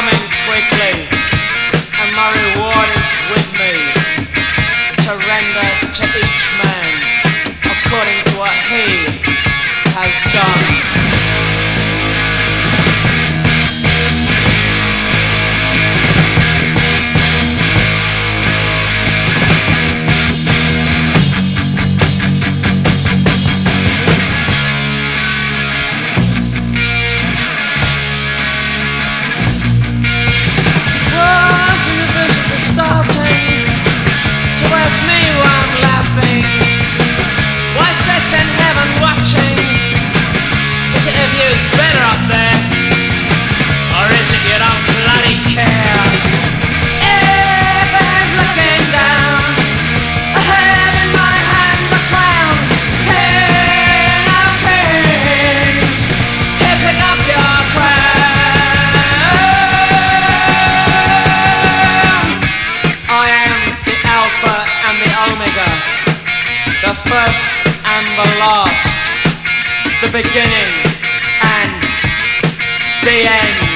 coming quickly, and my reward is with me to render to each man according to what he has done. Is better up there? Or is it you don't bloody care? Looking down. I have in my hand crown. King of kings. Up your crown. I am the Alpha and the Omega. The first and the last the beginning end.